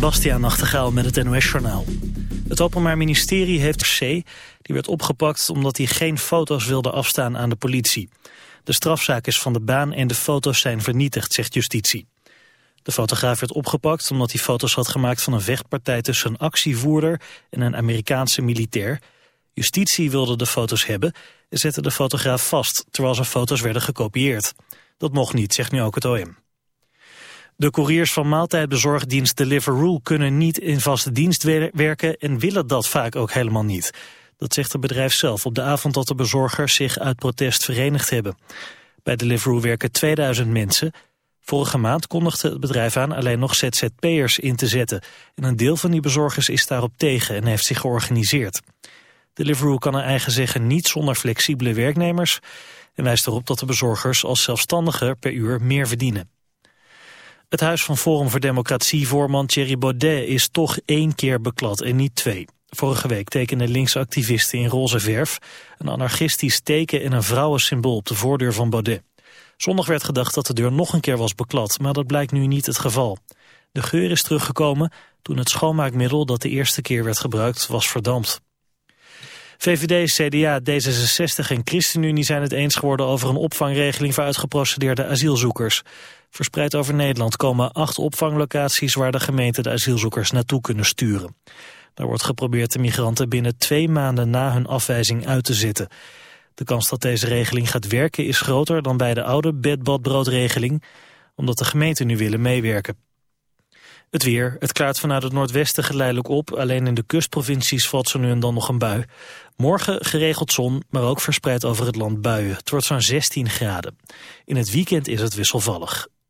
Bastiaan Nachtegaal met het NOS-journaal. Het Openbaar Ministerie heeft C. Die werd opgepakt omdat hij geen foto's wilde afstaan aan de politie. De strafzaak is van de baan en de foto's zijn vernietigd, zegt justitie. De fotograaf werd opgepakt omdat hij foto's had gemaakt van een vechtpartij tussen een actievoerder en een Amerikaanse militair. Justitie wilde de foto's hebben en zette de fotograaf vast, terwijl zijn foto's werden gekopieerd. Dat mocht niet, zegt nu ook het OM. De couriers van maaltijdbezorgdienst Deliveroo kunnen niet in vaste dienst werken en willen dat vaak ook helemaal niet. Dat zegt het bedrijf zelf op de avond dat de bezorgers zich uit protest verenigd hebben. Bij Deliveroo werken 2000 mensen. Vorige maand kondigde het bedrijf aan alleen nog ZZP'ers in te zetten. En een deel van die bezorgers is daarop tegen en heeft zich georganiseerd. Deliveroo kan naar eigen zeggen niet zonder flexibele werknemers... en wijst erop dat de bezorgers als zelfstandigen per uur meer verdienen. Het Huis van Forum voor Democratie-voorman Thierry Baudet is toch één keer beklad en niet twee. Vorige week tekenden linkse activisten in roze verf... een anarchistisch teken en een vrouwensymbool op de voordeur van Baudet. Zondag werd gedacht dat de deur nog een keer was beklad, maar dat blijkt nu niet het geval. De geur is teruggekomen toen het schoonmaakmiddel dat de eerste keer werd gebruikt was verdampt. VVD, CDA, D66 en ChristenUnie zijn het eens geworden over een opvangregeling voor uitgeprocedeerde asielzoekers. Verspreid over Nederland komen acht opvanglocaties waar de gemeente de asielzoekers naartoe kunnen sturen. Daar wordt geprobeerd de migranten binnen twee maanden na hun afwijzing uit te zitten. De kans dat deze regeling gaat werken is groter dan bij de oude bedbadbroodregeling, omdat de gemeenten nu willen meewerken. Het weer. Het klaart vanuit het noordwesten geleidelijk op. Alleen in de kustprovincies valt zo nu en dan nog een bui. Morgen geregeld zon, maar ook verspreid over het land buien. Het wordt zo'n 16 graden. In het weekend is het wisselvallig.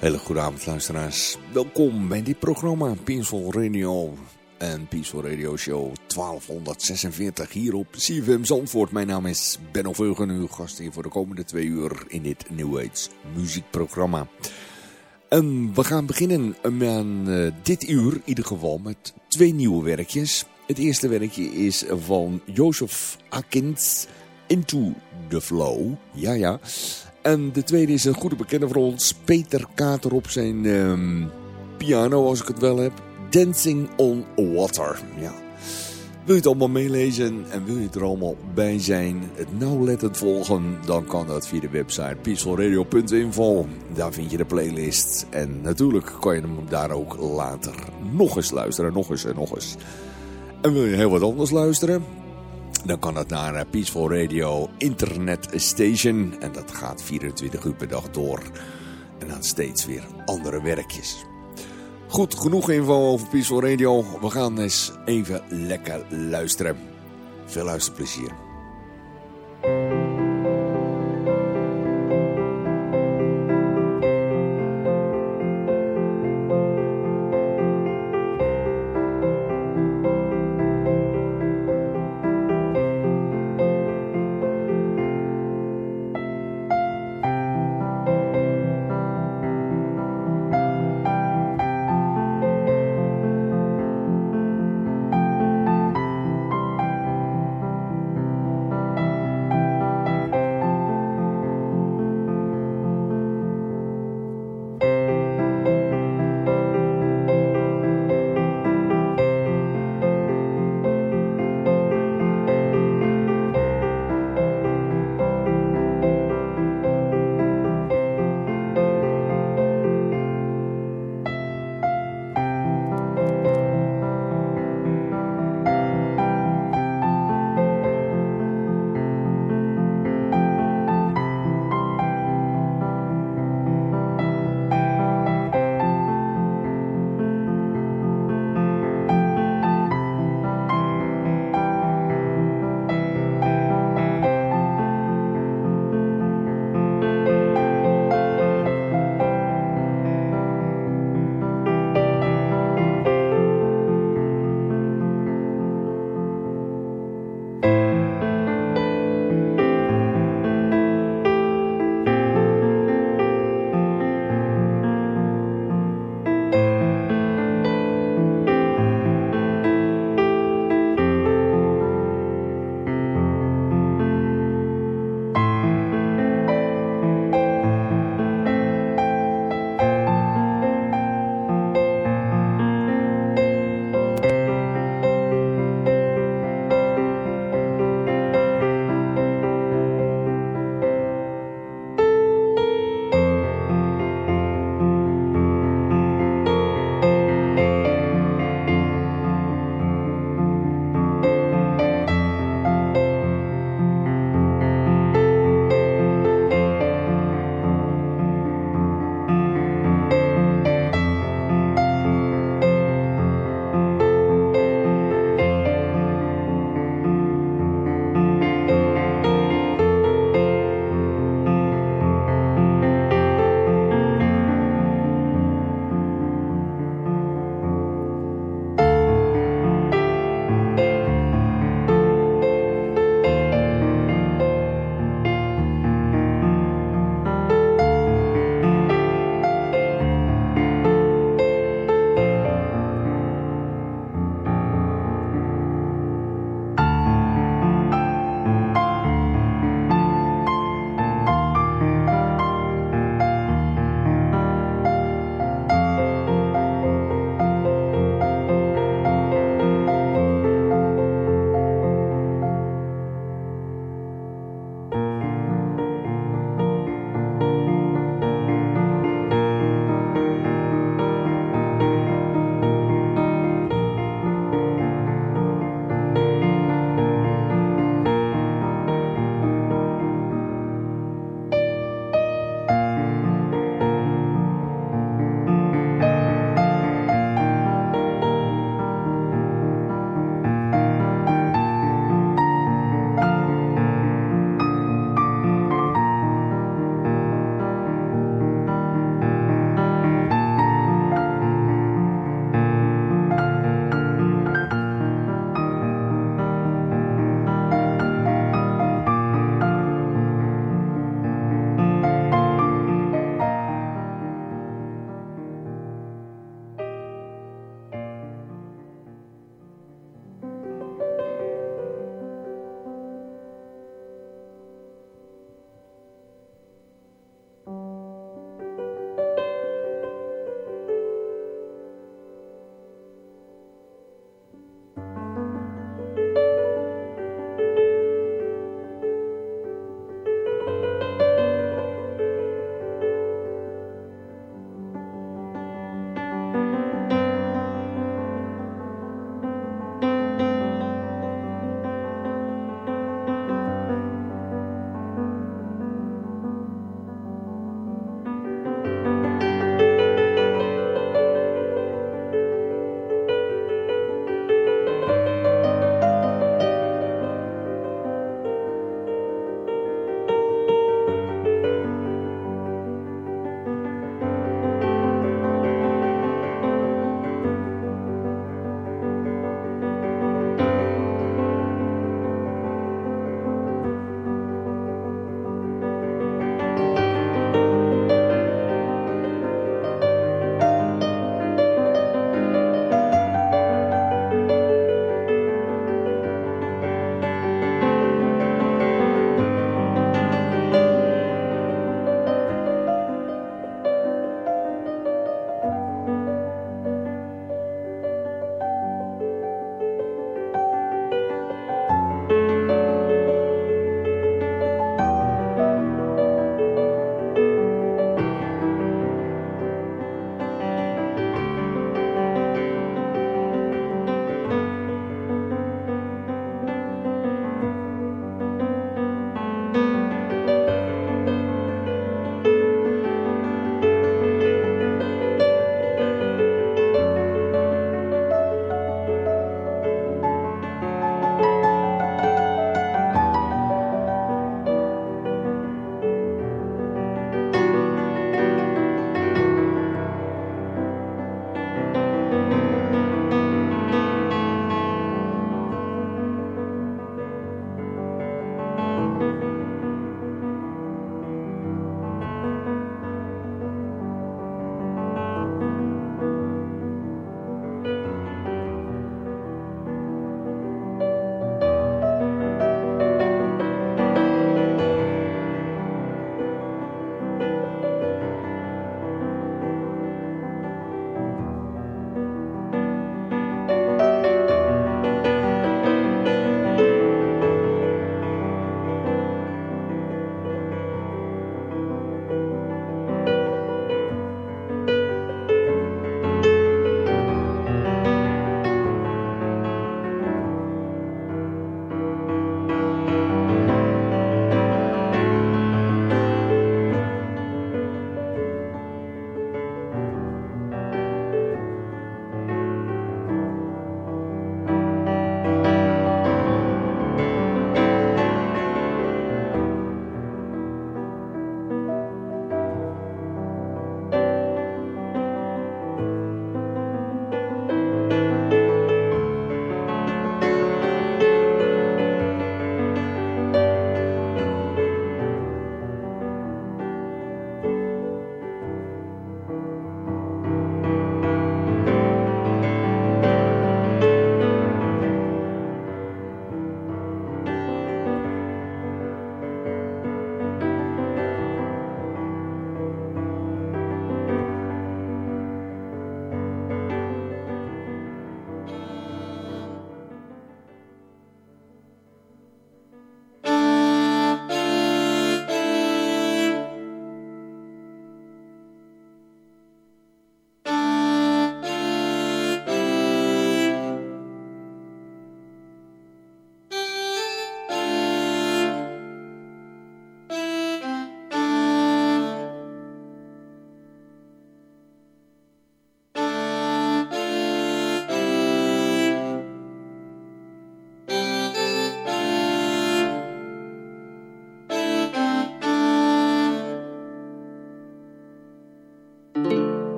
Hele goede avond luisteraars. Welkom bij dit programma Peaceful Radio en Peaceful Radio Show 1246 hier op CFM Zandvoort. Mijn naam is Benno Veugen, uw gast hier voor de komende twee uur in dit New Age muziekprogramma. En we gaan beginnen aan uh, dit uur in ieder geval met twee nieuwe werkjes. Het eerste werkje is van Jozef Akins, Into the Flow. Ja, ja. En de tweede is een goede bekende voor ons, Peter Kater op zijn um, piano, als ik het wel heb. Dancing on Water. Ja. Wil je het allemaal meelezen en wil je er allemaal bij zijn, het nauwlettend volgen, dan kan dat via de website peacefulradio.info. Daar vind je de playlist en natuurlijk kan je hem daar ook later nog eens luisteren, nog eens en nog eens. En wil je heel wat anders luisteren? Dan kan dat naar Peaceful Radio Internet Station en dat gaat 24 uur per dag door. En dan steeds weer andere werkjes. Goed, genoeg info over Peaceful Radio. We gaan eens even lekker luisteren. Veel luisterplezier.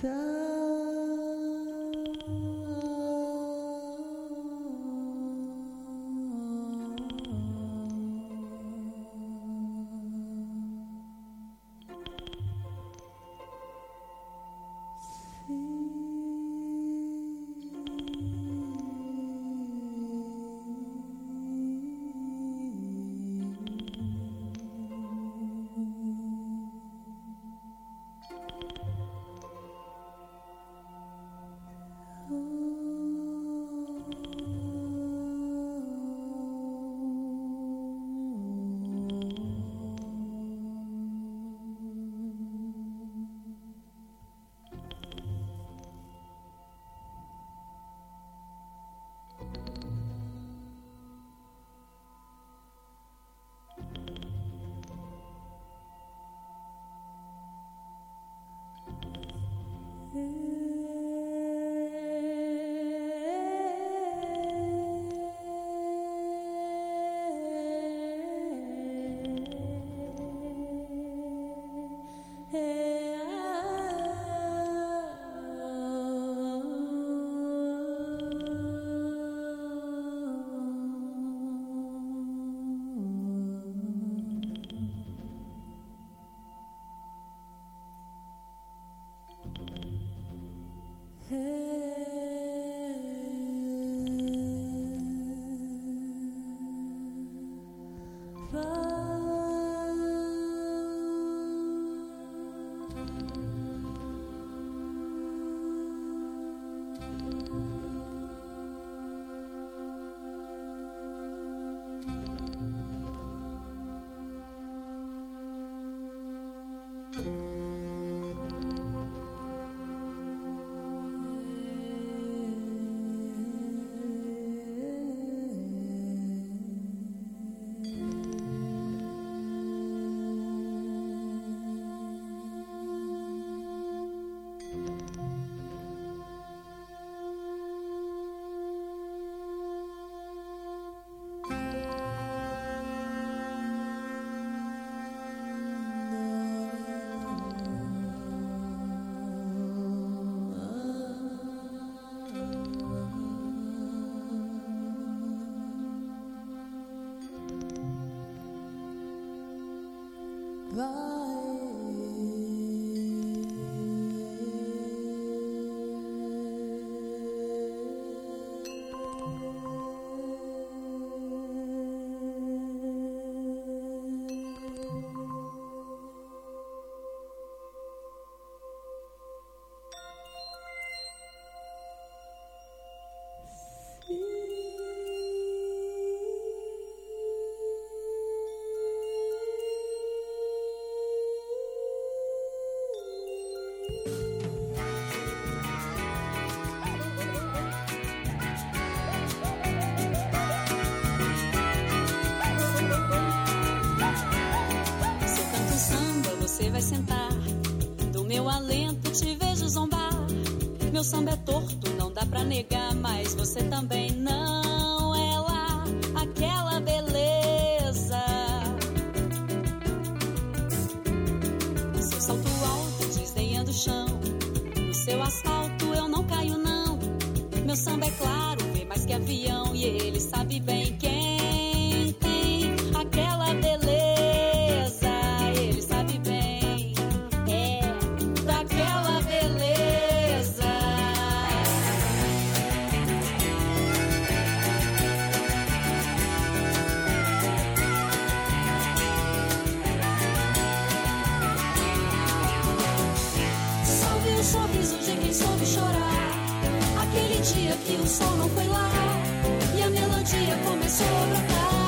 So você também né? sorriso de quem soube chorar. Aquele dia que o sol não foi lá e a melodia começou a brotar.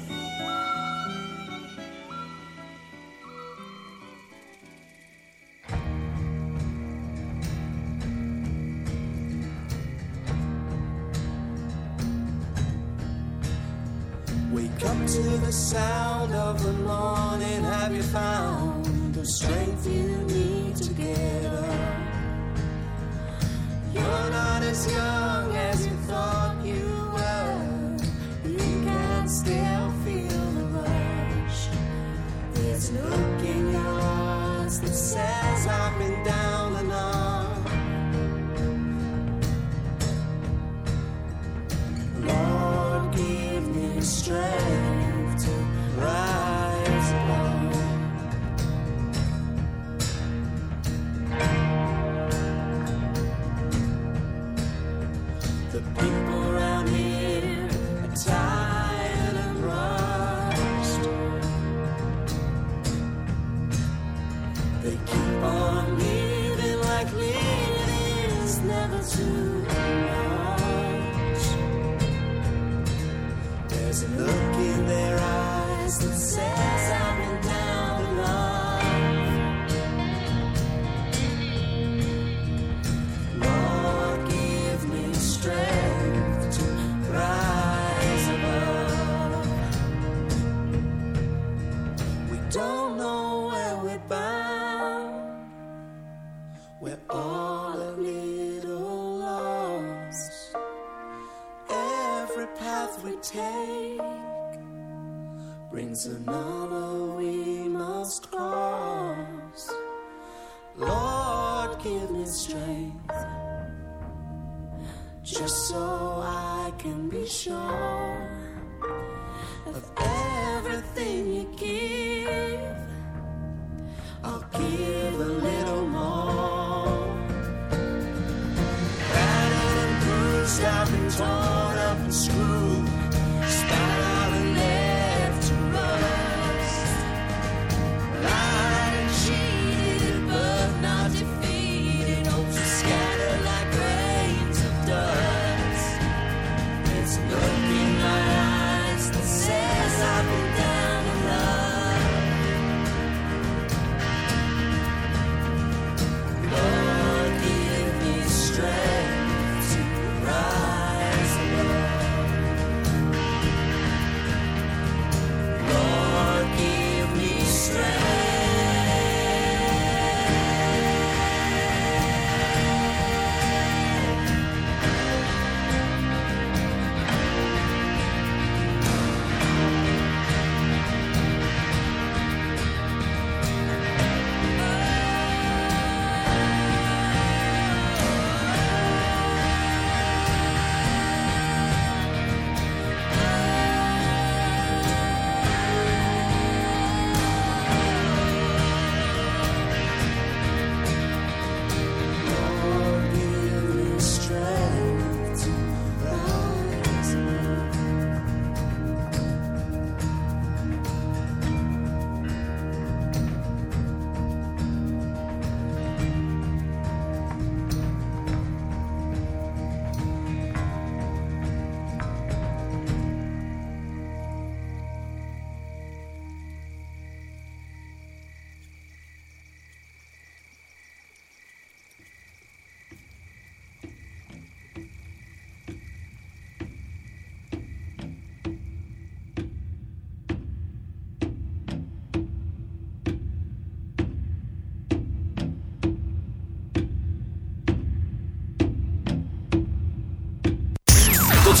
strength.